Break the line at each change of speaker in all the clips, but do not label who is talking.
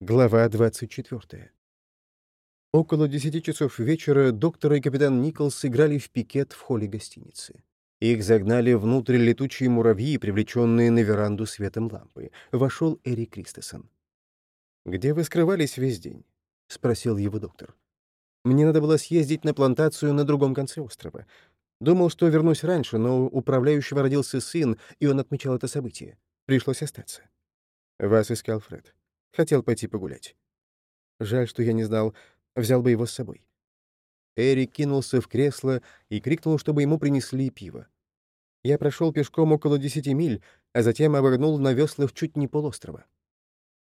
Глава 24. Около десяти часов вечера доктор и капитан Николс сыграли в пикет в холле гостиницы. Их загнали внутрь летучие муравьи, привлеченные на веранду светом лампы. Вошел Эрик Кристесон. «Где вы скрывались весь день?» — спросил его доктор. «Мне надо было съездить на плантацию на другом конце острова. Думал, что вернусь раньше, но у управляющего родился сын, и он отмечал это событие. Пришлось остаться». «Вас искал Фред. Хотел пойти погулять. Жаль, что я не знал, взял бы его с собой. Эрик кинулся в кресло и крикнул, чтобы ему принесли пиво. Я прошел пешком около десяти миль, а затем обогнул на веслах чуть не полострова.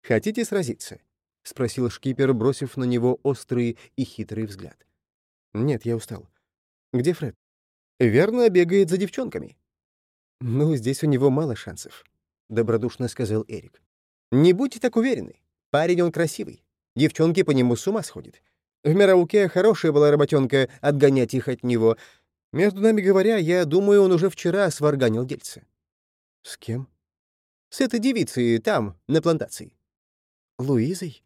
«Хотите сразиться?» — спросил шкипер, бросив на него острый и хитрый взгляд. «Нет, я устал. Где Фред?» «Верно, бегает за девчонками». «Ну, здесь у него мало шансов», — добродушно сказал Эрик. «Не будьте так уверены. Парень он красивый. Девчонки по нему с ума сходят. В Мирауке хорошая была работенка отгонять их от него. Между нами говоря, я думаю, он уже вчера сварганил дельце. С кем? С этой девицей там, на плантации. Луизой?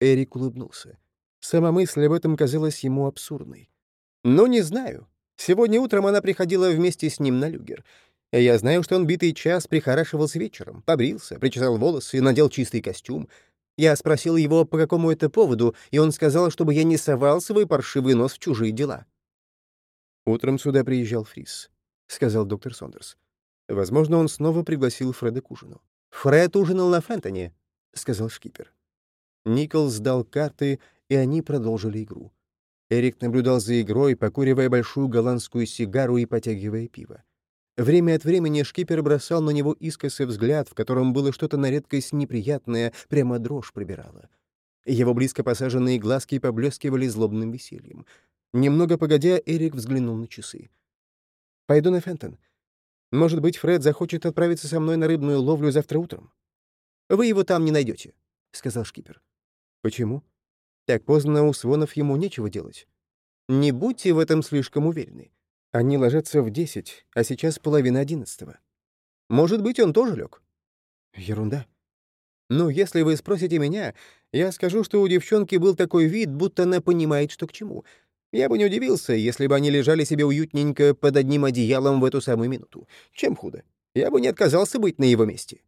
Эрик улыбнулся. Сама мысль об этом казалась ему абсурдной. «Ну, не знаю. Сегодня утром она приходила вместе с ним на люгер. Я знаю, что он битый час прихорашивался вечером, побрился, причесал волосы, надел чистый костюм. Я спросил его, по какому это поводу, и он сказал, чтобы я не совал свой паршивый нос в чужие дела. «Утром сюда приезжал Фрис», — сказал доктор Сондерс. Возможно, он снова пригласил Фреда к ужину. «Фред ужинал на Фентоне», — сказал шкипер. Николс сдал карты, и они продолжили игру. Эрик наблюдал за игрой, покуривая большую голландскую сигару и потягивая пиво. Время от времени шкипер бросал на него искосый взгляд, в котором было что-то на редкость неприятное, прямо дрожь прибирала. Его близко посаженные глазки поблескивали злобным весельем. Немного погодя, Эрик взглянул на часы. «Пойду на Фентон. Может быть, Фред захочет отправиться со мной на рыбную ловлю завтра утром?» «Вы его там не найдете», — сказал шкипер. «Почему? Так поздно у свонов ему нечего делать. Не будьте в этом слишком уверены. Они ложатся в десять, а сейчас половина одиннадцатого. Может быть, он тоже лег? Ерунда. Ну, если вы спросите меня, я скажу, что у девчонки был такой вид, будто она понимает, что к чему. Я бы не удивился, если бы они лежали себе уютненько под одним одеялом в эту самую минуту. Чем худо? Я бы не отказался быть на его месте.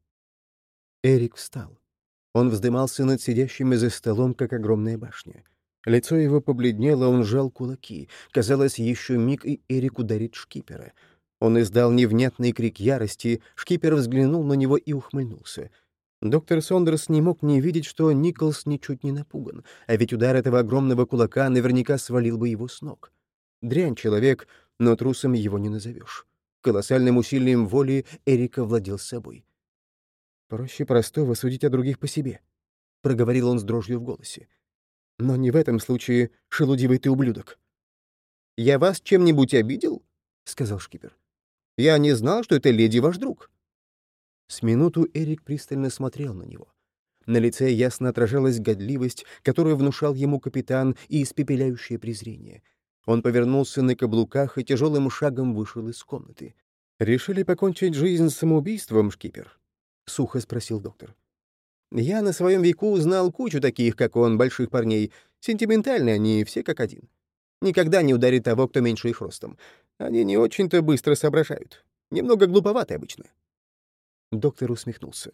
Эрик встал. Он вздымался над сидящими за столом, как огромная башня. Лицо его побледнело, он сжал кулаки. Казалось, еще миг, и Эрик ударит шкипера. Он издал невнятный крик ярости, шкипер взглянул на него и ухмыльнулся. Доктор Сондерс не мог не видеть, что Николс ничуть не напуган, а ведь удар этого огромного кулака наверняка свалил бы его с ног. Дрянь человек, но трусом его не назовешь. Колоссальным усилием воли Эрика владел собой. «Проще простого судить о других по себе», — проговорил он с дрожью в голосе. Но не в этом случае, шелудивый ты ублюдок. «Я вас чем-нибудь обидел?» — сказал шкипер. «Я не знал, что эта леди ваш друг». С минуту Эрик пристально смотрел на него. На лице ясно отражалась годливость, которую внушал ему капитан, и испепеляющее презрение. Он повернулся на каблуках и тяжелым шагом вышел из комнаты. «Решили покончить жизнь самоубийством, шкипер?» — сухо спросил доктор. Я на своем веку знал кучу таких, как он, больших парней. Сентиментальные они, все как один. Никогда не ударит того, кто меньше их ростом. Они не очень-то быстро соображают. Немного глуповаты обычно. Доктор усмехнулся.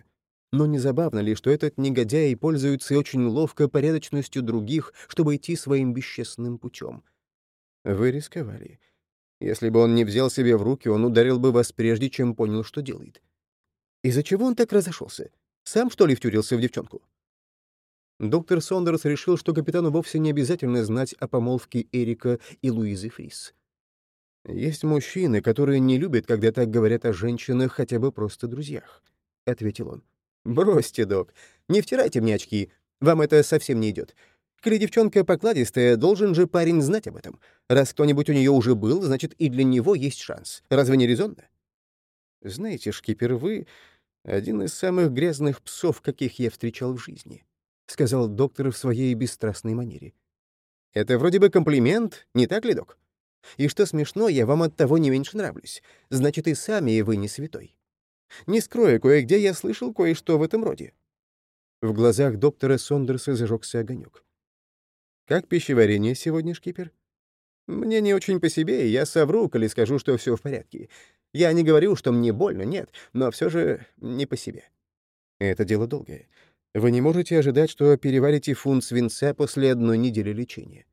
Но не забавно ли, что этот негодяй пользуется очень ловко порядочностью других, чтобы идти своим бесчестным путем? Вы рисковали. Если бы он не взял себе в руки, он ударил бы вас прежде, чем понял, что делает. Из-за чего он так разошелся? Сам, что ли, втюрился в девчонку? Доктор Сондерс решил, что капитану вовсе не обязательно знать о помолвке Эрика и Луизы Фрис. «Есть мужчины, которые не любят, когда так говорят о женщинах, хотя бы просто друзьях», — ответил он. «Бросьте, док, не втирайте мне очки, вам это совсем не идет. Коли девчонка покладистая, должен же парень знать об этом. Раз кто-нибудь у нее уже был, значит, и для него есть шанс. Разве не резонно?» «Знаете, шкипер, вы один из самых грязных псов, каких я встречал в жизни», — сказал доктор в своей бесстрастной манере. «Это вроде бы комплимент, не так ли, док? И что смешно, я вам от того не меньше нравлюсь. Значит, и сами вы не святой. Не скрою, кое-где я слышал кое-что в этом роде». В глазах доктора Сондерса зажегся огонек. «Как пищеварение сегодня, шкипер?» «Мне не очень по себе, и я совру, коли скажу, что все в порядке. Я не говорю, что мне больно, нет, но все же не по себе». «Это дело долгое. Вы не можете ожидать, что переварите фунт свинца после одной недели лечения».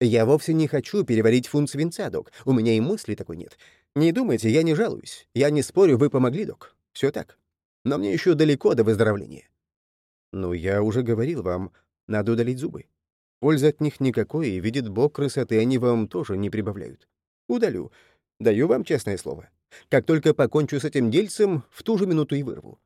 «Я вовсе не хочу переварить фунт свинца, док. У меня и мысли такой нет. Не думайте, я не жалуюсь. Я не спорю, вы помогли, док. Все так. Но мне еще далеко до выздоровления». «Ну, я уже говорил вам, надо удалить зубы. Пользы от них никакой, и, видит Бог, красоты они вам тоже не прибавляют. Удалю. Даю вам честное слово. Как только покончу с этим дельцем, в ту же минуту и вырву.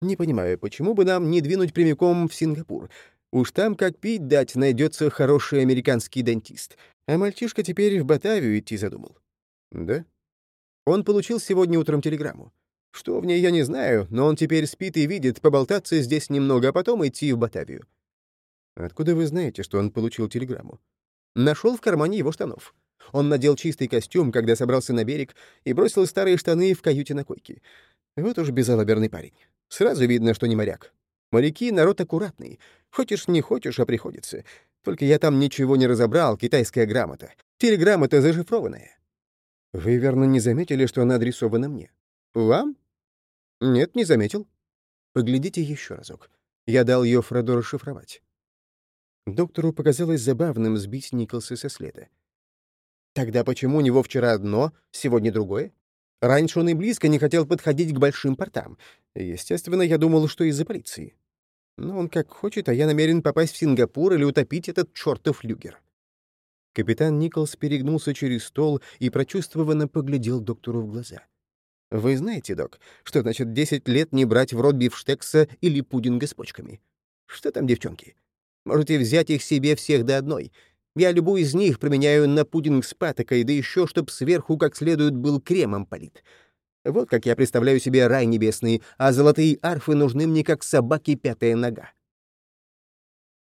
Не понимаю, почему бы нам не двинуть прямиком в Сингапур? Уж там, как пить дать, найдется хороший американский дантист. А мальчишка теперь в Батавию идти задумал. Да? Он получил сегодня утром телеграмму. Что в ней, я не знаю, но он теперь спит и видит поболтаться здесь немного, а потом идти в Батавию. Откуда вы знаете, что он получил телеграмму? Нашел в кармане его штанов. Он надел чистый костюм, когда собрался на берег, и бросил старые штаны в каюте на койке. Вот уж безалаберный парень. Сразу видно, что не моряк. Моряки — народ аккуратный. Хочешь, не хочешь, а приходится. Только я там ничего не разобрал, китайская грамота. Телеграмма-то зашифрованная. Вы, верно, не заметили, что она адресована мне? Вам? Нет, не заметил. Поглядите еще разок. Я дал ее Фредо расшифровать. Доктору показалось забавным сбить Николса со следа. Тогда почему у него вчера одно, сегодня другое? Раньше он и близко не хотел подходить к большим портам. Естественно, я думал, что из-за полиции. Но он как хочет, а я намерен попасть в Сингапур или утопить этот чертов люгер. Капитан Николс перегнулся через стол и прочувствованно поглядел доктору в глаза. Вы знаете, док, что значит 10 лет не брать в рот бифштекса или пудинга с почками? Что там, девчонки? Можете взять их себе всех до одной. Я любую из них применяю на пудинг с патокой, да еще чтоб сверху как следует был кремом полит. Вот как я представляю себе рай небесный, а золотые арфы нужны мне как собаке пятая нога.